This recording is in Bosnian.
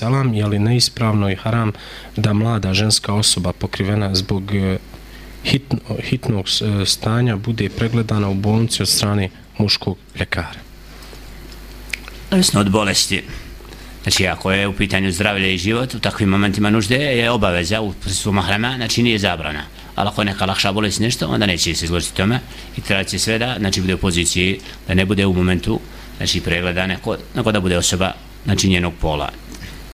Salam, je li neispravno i haram da mlada ženska osoba pokrivena zbog e, hitno, hitnog e, stanja bude pregledana u bolnici od strane muškog ljekara? Ovisno od bolesti. Znači, ako je u pitanju zdravlje i život, u takvim momentima nužde je obaveza u prisutstvu mahrama, znači nije zabrana. Ali ako je neka lakša bolest nešto, onda neće se izložiti tome i trebati će sve da, znači, bude u poziciji da ne bude u momentu, znači, pregleda neko, neko da bude osoba, znači, njenog pola.